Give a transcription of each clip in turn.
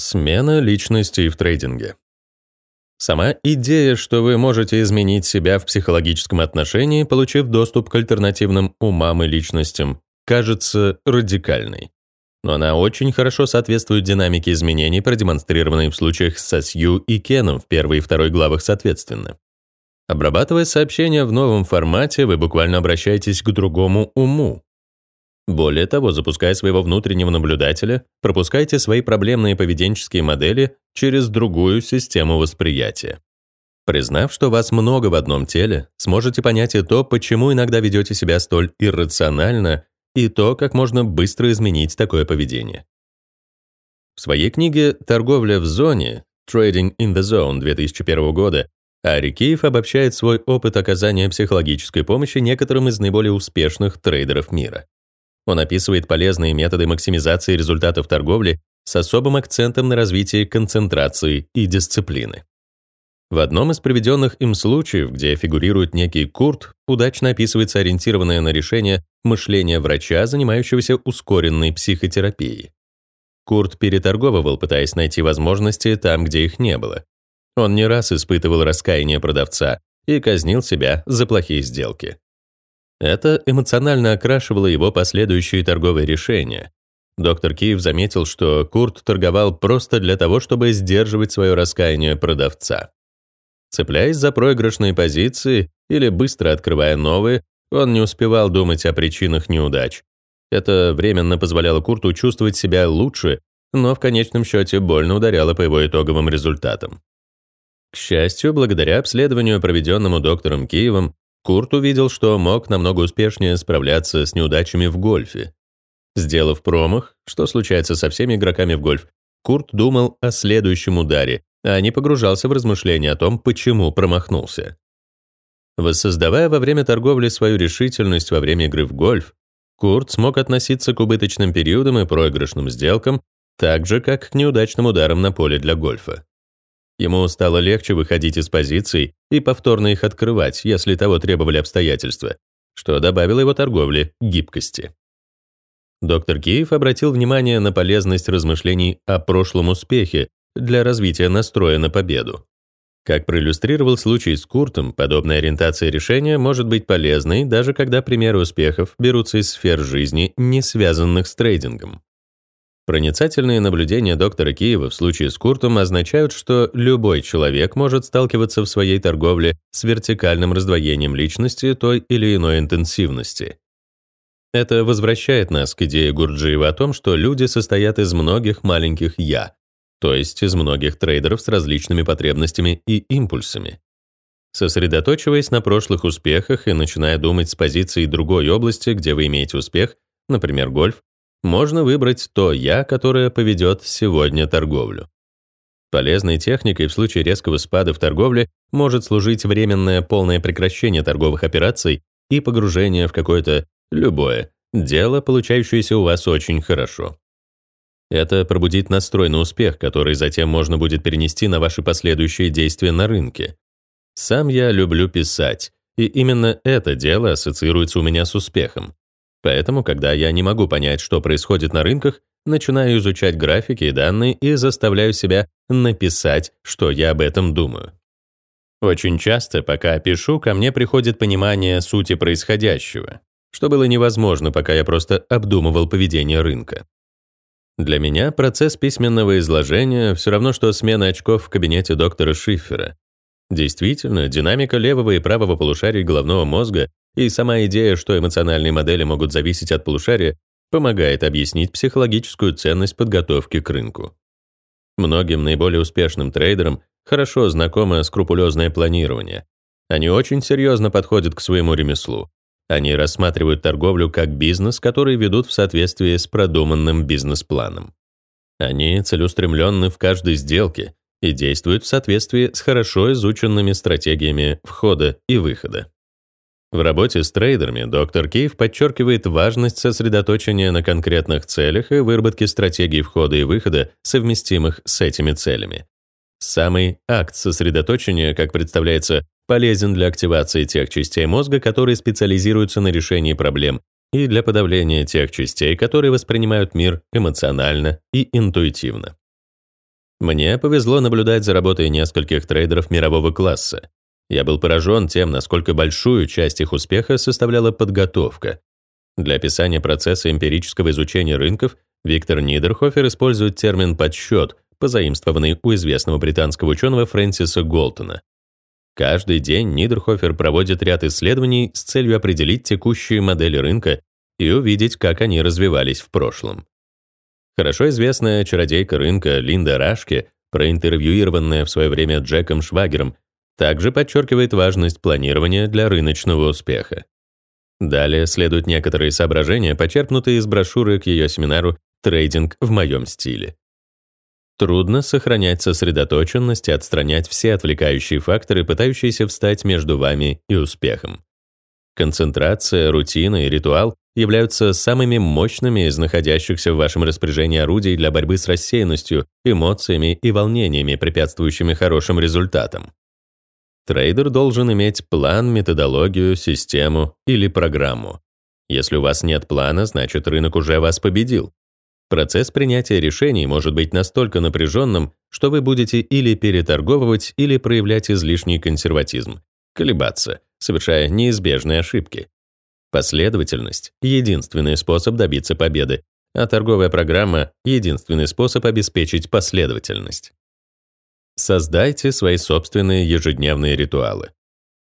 Смена личности в трейдинге. Сама идея, что вы можете изменить себя в психологическом отношении, получив доступ к альтернативным умам и личностям, кажется радикальной. Но она очень хорошо соответствует динамике изменений, продемонстрированной в случаях со Сью и Кеном в первой и второй главах соответственно. Обрабатывая сообщения в новом формате, вы буквально обращаетесь к другому уму, более того, запуская своего внутреннего наблюдателя, пропускайте свои проблемные поведенческие модели через другую систему восприятия. Признав, что вас много в одном теле, сможете понять и то, почему иногда ведете себя столь иррационально, и то, как можно быстро изменить такое поведение. В своей книге «Торговля в зоне» Trading in the Zone 2001 года Ари Киев обобщает свой опыт оказания психологической помощи некоторым из наиболее успешных трейдеров мира. Он описывает полезные методы максимизации результатов торговли с особым акцентом на развитие концентрации и дисциплины. В одном из приведенных им случаев, где фигурирует некий Курт, удачно описывается ориентированное на решение мышление врача, занимающегося ускоренной психотерапией. Курт переторговывал, пытаясь найти возможности там, где их не было. Он не раз испытывал раскаяние продавца и казнил себя за плохие сделки. Это эмоционально окрашивало его последующие торговые решения. Доктор Киев заметил, что Курт торговал просто для того, чтобы сдерживать свое раскаяние продавца. Цепляясь за проигрышные позиции или быстро открывая новые, он не успевал думать о причинах неудач. Это временно позволяло Курту чувствовать себя лучше, но в конечном счете больно ударяло по его итоговым результатам. К счастью, благодаря обследованию, проведенному доктором Киевом, Курт увидел, что мог намного успешнее справляться с неудачами в гольфе. Сделав промах, что случается со всеми игроками в гольф, Курт думал о следующем ударе, а не погружался в размышления о том, почему промахнулся. Воссоздавая во время торговли свою решительность во время игры в гольф, Курт смог относиться к убыточным периодам и проигрышным сделкам так же, как к неудачным ударам на поле для гольфа. Ему стало легче выходить из позиций и повторно их открывать, если того требовали обстоятельства, что добавило его торговле гибкости. Доктор Киев обратил внимание на полезность размышлений о прошлом успехе для развития настроя на победу. Как проиллюстрировал случай с Куртом, подобная ориентация решения может быть полезной, даже когда примеры успехов берутся из сфер жизни, не связанных с трейдингом. Проницательные наблюдения доктора Киева в случае с Куртом означают, что любой человек может сталкиваться в своей торговле с вертикальным раздвоением личности той или иной интенсивности. Это возвращает нас к идее Гурджиева о том, что люди состоят из многих маленьких «я», то есть из многих трейдеров с различными потребностями и импульсами. Сосредоточиваясь на прошлых успехах и начиная думать с позиции другой области, где вы имеете успех, например, гольф, можно выбрать то «я», которое поведет сегодня торговлю. Полезной техникой в случае резкого спада в торговле может служить временное полное прекращение торговых операций и погружение в какое-то любое дело, получающееся у вас очень хорошо. Это пробудит настрой на успех, который затем можно будет перенести на ваши последующие действия на рынке. Сам я люблю писать, и именно это дело ассоциируется у меня с успехом. Поэтому, когда я не могу понять, что происходит на рынках, начинаю изучать графики и данные и заставляю себя написать, что я об этом думаю. Очень часто, пока пишу, ко мне приходит понимание сути происходящего, что было невозможно, пока я просто обдумывал поведение рынка. Для меня процесс письменного изложения все равно, что смена очков в кабинете доктора Шиффера. Действительно, динамика левого и правого полушарий головного мозга и сама идея, что эмоциональные модели могут зависеть от полушария, помогает объяснить психологическую ценность подготовки к рынку. Многим наиболее успешным трейдерам хорошо знакомо скрупулезное планирование. Они очень серьезно подходят к своему ремеслу. Они рассматривают торговлю как бизнес, который ведут в соответствии с продуманным бизнес-планом. Они целеустремленны в каждой сделке и действуют в соответствии с хорошо изученными стратегиями входа и выхода. В работе с трейдерами доктор Кейв подчеркивает важность сосредоточения на конкретных целях и выработки стратегий входа и выхода, совместимых с этими целями. Самый акт сосредоточения, как представляется, полезен для активации тех частей мозга, которые специализируются на решении проблем, и для подавления тех частей, которые воспринимают мир эмоционально и интуитивно. Мне повезло наблюдать за работой нескольких трейдеров мирового класса. Я был поражен тем, насколько большую часть их успеха составляла подготовка. Для описания процесса эмпирического изучения рынков Виктор Нидерхофер использует термин «подсчет», позаимствованный у известного британского ученого Фрэнсиса Голтона. Каждый день Нидерхофер проводит ряд исследований с целью определить текущие модели рынка и увидеть, как они развивались в прошлом. Хорошо известная чародейка рынка Линда Рашке, проинтервьюированная в свое время Джеком Швагером, также подчеркивает важность планирования для рыночного успеха. Далее следуют некоторые соображения, почерпнутые из брошюры к ее семинару «Трейдинг в моем стиле». Трудно сохранять сосредоточенность и отстранять все отвлекающие факторы, пытающиеся встать между вами и успехом. Концентрация, рутина и ритуал являются самыми мощными из находящихся в вашем распоряжении орудий для борьбы с рассеянностью, эмоциями и волнениями, препятствующими хорошим результатам. Трейдер должен иметь план, методологию, систему или программу. Если у вас нет плана, значит рынок уже вас победил. Процесс принятия решений может быть настолько напряженным, что вы будете или переторговывать, или проявлять излишний консерватизм, колебаться, совершая неизбежные ошибки. Последовательность — единственный способ добиться победы, а торговая программа — единственный способ обеспечить последовательность. Создайте свои собственные ежедневные ритуалы.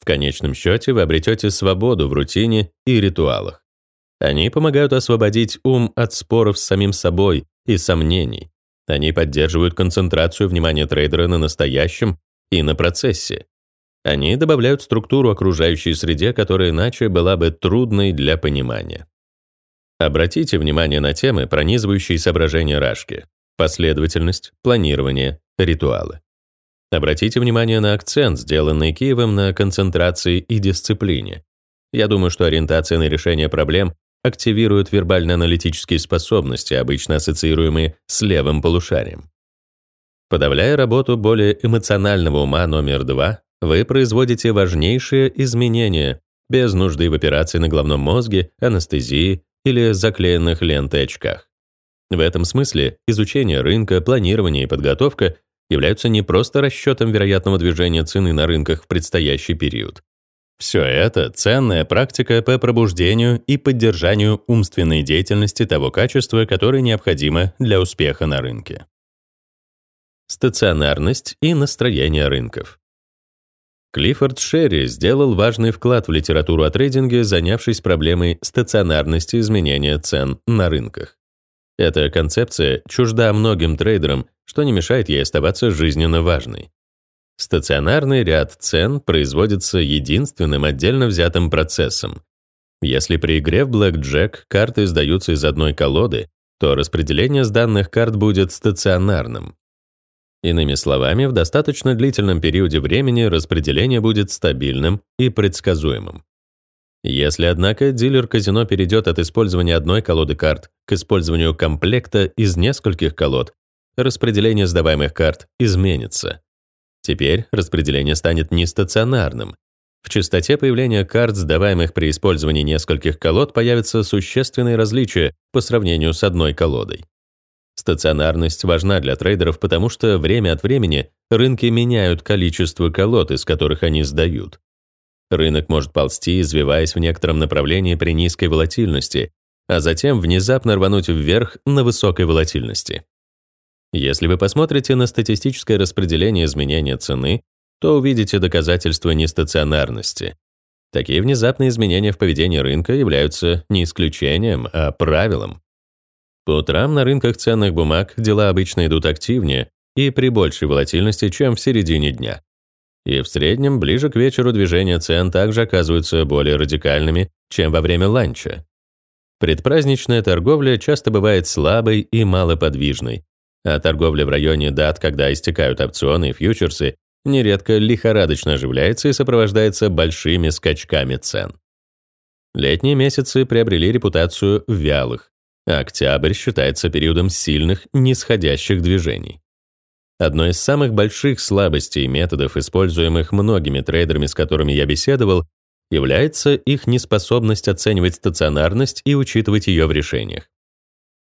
В конечном счете вы обретете свободу в рутине и ритуалах. Они помогают освободить ум от споров с самим собой и сомнений. Они поддерживают концентрацию внимания трейдера на настоящем и на процессе. Они добавляют структуру окружающей среде, которая иначе была бы трудной для понимания. Обратите внимание на темы, пронизывающие соображения Рашки. Последовательность, планирование, ритуалы. Обратите внимание на акцент, сделанный Киевом на концентрации и дисциплине. Я думаю, что ориентация на решение проблем активирует вербально-аналитические способности, обычно ассоциируемые с левым полушарием. Подавляя работу более эмоционального ума номер два, вы производите важнейшие изменения без нужды в операции на головном мозге, анестезии или заклеенных лентой очках. В этом смысле изучение рынка, планирование и подготовка являются не просто расчетом вероятного движения цены на рынках в предстоящий период. Все это — ценная практика по пробуждению и поддержанию умственной деятельности того качества, которое необходимо для успеха на рынке. Стационарность и настроение рынков. Клиффорд Шерри сделал важный вклад в литературу о трейдинге, занявшись проблемой стационарности изменения цен на рынках. Эта концепция чужда многим трейдерам, что не мешает ей оставаться жизненно важной. Стационарный ряд цен производится единственным отдельно взятым процессом. Если при игре в блэкджек карты сдаются из одной колоды, то распределение с данных карт будет стационарным. Иными словами, в достаточно длительном периоде времени распределение будет стабильным и предсказуемым. Если, однако, дилер казино перейдет от использования одной колоды карт к использованию комплекта из нескольких колод, распределение сдаваемых карт изменится. Теперь распределение станет нестационарным. В частоте появления карт, сдаваемых при использовании нескольких колод, появятся существенные различия по сравнению с одной колодой. Стационарность важна для трейдеров, потому что время от времени рынки меняют количество колод, из которых они сдают. Рынок может ползти, извиваясь в некотором направлении при низкой волатильности, а затем внезапно рвануть вверх на высокой волатильности. Если вы посмотрите на статистическое распределение изменения цены, то увидите доказательства нестационарности. Такие внезапные изменения в поведении рынка являются не исключением, а правилом. По утрам на рынках ценных бумаг дела обычно идут активнее и при большей волатильности, чем в середине дня. И в среднем ближе к вечеру движения цен также оказываются более радикальными, чем во время ланча. Предпраздничная торговля часто бывает слабой и малоподвижной, а торговля в районе дат, когда истекают опционы и фьючерсы, нередко лихорадочно оживляется и сопровождается большими скачками цен. Летние месяцы приобрели репутацию вялых, октябрь считается периодом сильных нисходящих движений. Одной из самых больших слабостей методов, используемых многими трейдерами, с которыми я беседовал, является их неспособность оценивать стационарность и учитывать ее в решениях.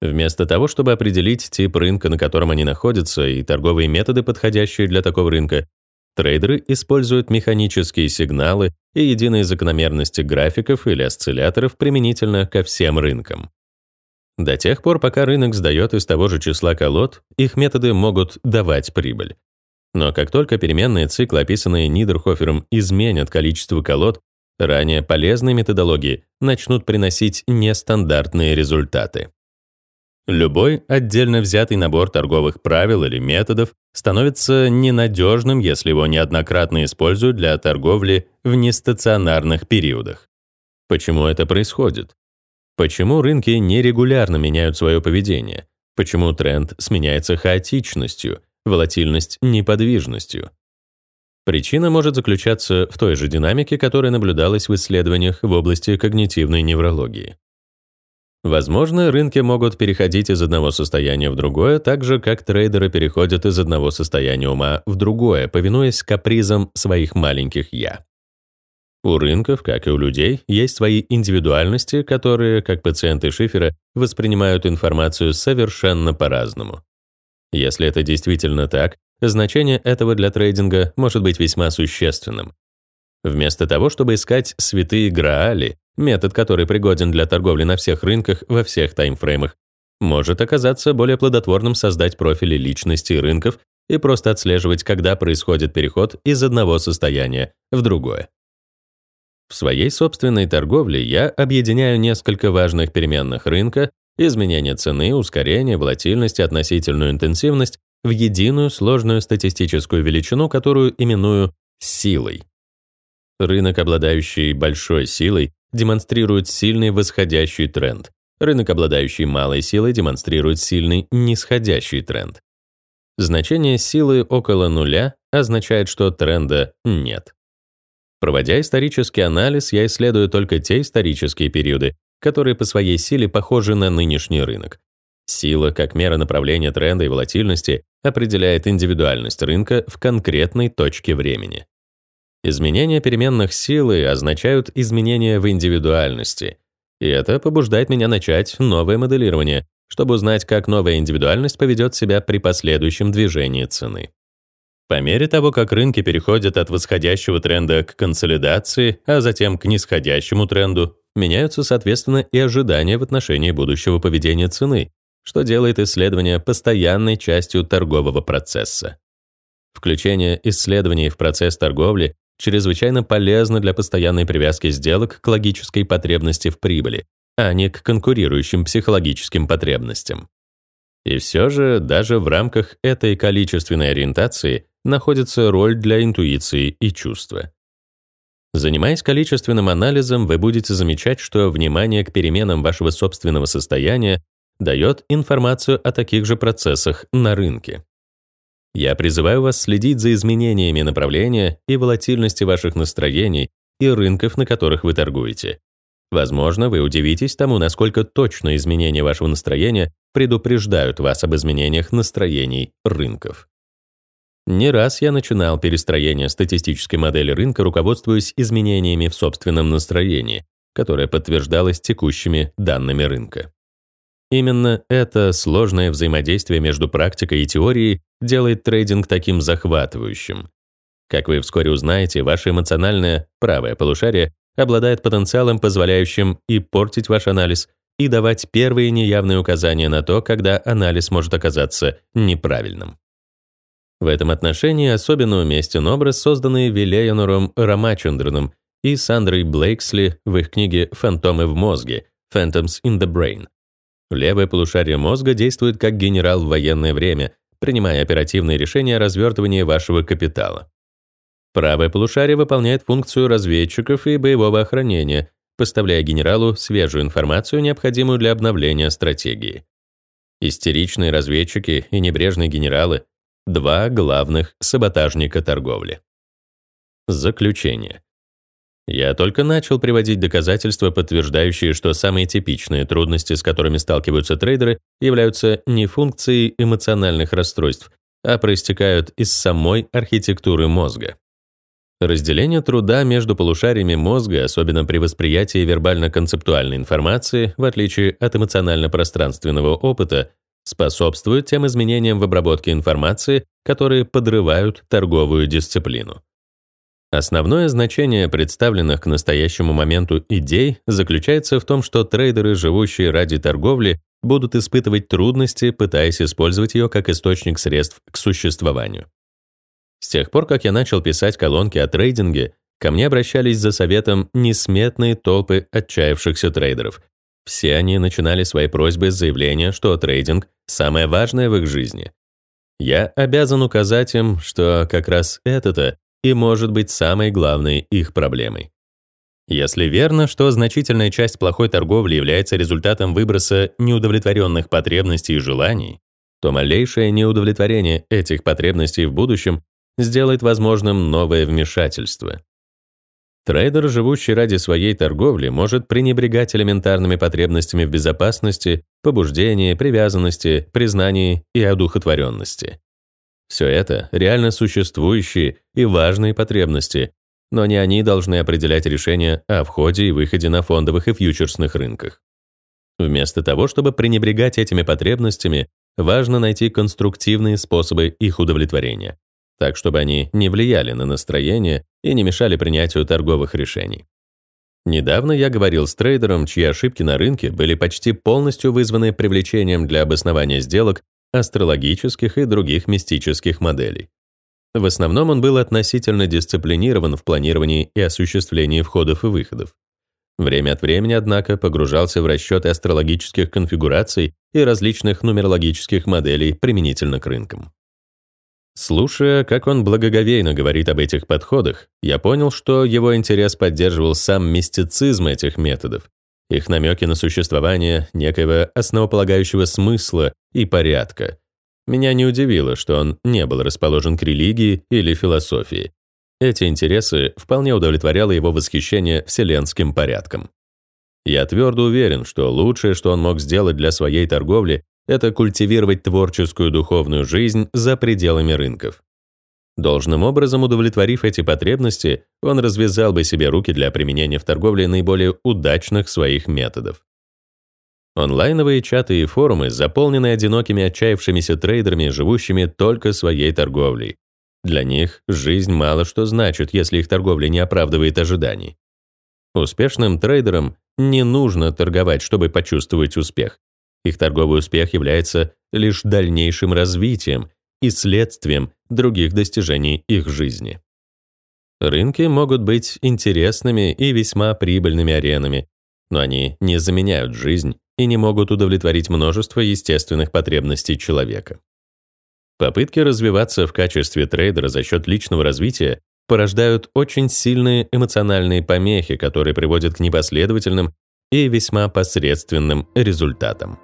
Вместо того, чтобы определить тип рынка, на котором они находятся, и торговые методы, подходящие для такого рынка, трейдеры используют механические сигналы и единые закономерности графиков или осцилляторов применительно ко всем рынкам. До тех пор, пока рынок сдает из того же числа колод, их методы могут давать прибыль. Но как только переменные циклы, описанные Нидерхофером, изменят количество колод, ранее полезные методологии начнут приносить нестандартные результаты. Любой отдельно взятый набор торговых правил или методов становится ненадежным, если его неоднократно используют для торговли в нестационарных периодах. Почему это происходит? Почему рынки нерегулярно меняют свое поведение? Почему тренд сменяется хаотичностью, волатильность — неподвижностью? Причина может заключаться в той же динамике, которая наблюдалась в исследованиях в области когнитивной неврологии. Возможно, рынки могут переходить из одного состояния в другое, так же, как трейдеры переходят из одного состояния ума в другое, повинуясь капризам своих маленьких «я». У рынков, как и у людей, есть свои индивидуальности, которые, как пациенты Шифера, воспринимают информацию совершенно по-разному. Если это действительно так, значение этого для трейдинга может быть весьма существенным. Вместо того, чтобы искать святые граали, метод, который пригоден для торговли на всех рынках во всех таймфреймах, может оказаться более плодотворным создать профили личностей рынков и просто отслеживать, когда происходит переход из одного состояния в другое. В своей собственной торговле я объединяю несколько важных переменных рынка, изменение цены, ускорение, волатильность относительную интенсивность в единую сложную статистическую величину, которую именую силой. Рынок, обладающий большой силой, демонстрирует сильный восходящий тренд. Рынок, обладающий малой силой, демонстрирует сильный нисходящий тренд. Значение силы около нуля означает, что тренда нет. Проводя исторический анализ, я исследую только те исторические периоды, которые по своей силе похожи на нынешний рынок. Сила, как мера направления тренда и волатильности, определяет индивидуальность рынка в конкретной точке времени. Изменения переменных силы означают изменения в индивидуальности, и это побуждает меня начать новое моделирование, чтобы узнать, как новая индивидуальность поведет себя при последующем движении цены. По мере того, как рынки переходят от восходящего тренда к консолидации, а затем к нисходящему тренду, меняются, соответственно, и ожидания в отношении будущего поведения цены, что делает исследование постоянной частью торгового процесса. Включение исследований в процесс торговли чрезвычайно полезно для постоянной привязки сделок к логической потребности в прибыли, а не к конкурирующим психологическим потребностям. И все же, даже в рамках этой количественной ориентации находится роль для интуиции и чувства. Занимаясь количественным анализом, вы будете замечать, что внимание к переменам вашего собственного состояния дает информацию о таких же процессах на рынке. Я призываю вас следить за изменениями направления и волатильности ваших настроений и рынков, на которых вы торгуете. Возможно, вы удивитесь тому, насколько точно изменения вашего настроения предупреждают вас об изменениях настроений рынков. Не раз я начинал перестроение статистической модели рынка, руководствуясь изменениями в собственном настроении, которое подтверждалось текущими данными рынка. Именно это сложное взаимодействие между практикой и теорией делает трейдинг таким захватывающим. Как вы вскоре узнаете, ваше эмоциональное правое полушарие обладает потенциалом, позволяющим и портить ваш анализ, и давать первые неявные указания на то, когда анализ может оказаться неправильным. В этом отношении особенно уместен образ, созданный Вилеянором Рамачандраном и Сандрой Блейксли в их книге «Фантомы в мозге» «Phantoms in the Brain». Левое полушарие мозга действует как генерал в военное время, принимая оперативные решения о развертывании вашего капитала. Правое полушарие выполняет функцию разведчиков и боевого охранения, поставляя генералу свежую информацию, необходимую для обновления стратегии. Истеричные разведчики и небрежные генералы — два главных саботажника торговли. Заключение. Я только начал приводить доказательства, подтверждающие, что самые типичные трудности, с которыми сталкиваются трейдеры, являются не функцией эмоциональных расстройств, а проистекают из самой архитектуры мозга. Разделение труда между полушариями мозга, особенно при восприятии вербально-концептуальной информации, в отличие от эмоционально-пространственного опыта, способствует тем изменениям в обработке информации, которые подрывают торговую дисциплину. Основное значение представленных к настоящему моменту идей заключается в том, что трейдеры, живущие ради торговли, будут испытывать трудности, пытаясь использовать ее как источник средств к существованию. С тех пор, как я начал писать колонки о трейдинге, ко мне обращались за советом несметные толпы отчаявшихся трейдеров. Все они начинали свои просьбы с заявления, что трейдинг – самое важное в их жизни. Я обязан указать им, что как раз это-то и может быть самой главной их проблемой. Если верно, что значительная часть плохой торговли является результатом выброса неудовлетворенных потребностей и желаний, то малейшее неудовлетворение этих потребностей в будущем сделает возможным новое вмешательство. Трейдер, живущий ради своей торговли, может пренебрегать элементарными потребностями в безопасности, побуждении, привязанности, признании и одухотворенности. Все это реально существующие и важные потребности, но не они должны определять решение о входе и выходе на фондовых и фьючерсных рынках. Вместо того, чтобы пренебрегать этими потребностями, важно найти конструктивные способы их удовлетворения так чтобы они не влияли на настроение и не мешали принятию торговых решений. Недавно я говорил с трейдером, чьи ошибки на рынке были почти полностью вызваны привлечением для обоснования сделок астрологических и других мистических моделей. В основном он был относительно дисциплинирован в планировании и осуществлении входов и выходов. Время от времени, однако, погружался в расчеты астрологических конфигураций и различных нумерологических моделей применительно к рынкам. Слушая, как он благоговейно говорит об этих подходах, я понял, что его интерес поддерживал сам мистицизм этих методов, их намеки на существование некоего основополагающего смысла и порядка. Меня не удивило, что он не был расположен к религии или философии. Эти интересы вполне удовлетворяло его восхищение вселенским порядком. Я твердо уверен, что лучшее, что он мог сделать для своей торговли, это культивировать творческую духовную жизнь за пределами рынков. Должным образом удовлетворив эти потребности, он развязал бы себе руки для применения в торговле наиболее удачных своих методов. Онлайновые чаты и форумы заполнены одинокими отчаявшимися трейдерами, живущими только своей торговлей. Для них жизнь мало что значит, если их торговля не оправдывает ожиданий. Успешным трейдерам не нужно торговать, чтобы почувствовать успех. Их торговый успех является лишь дальнейшим развитием и следствием других достижений их жизни. Рынки могут быть интересными и весьма прибыльными аренами, но они не заменяют жизнь и не могут удовлетворить множество естественных потребностей человека. Попытки развиваться в качестве трейдера за счет личного развития порождают очень сильные эмоциональные помехи, которые приводят к непоследовательным и весьма посредственным результатам.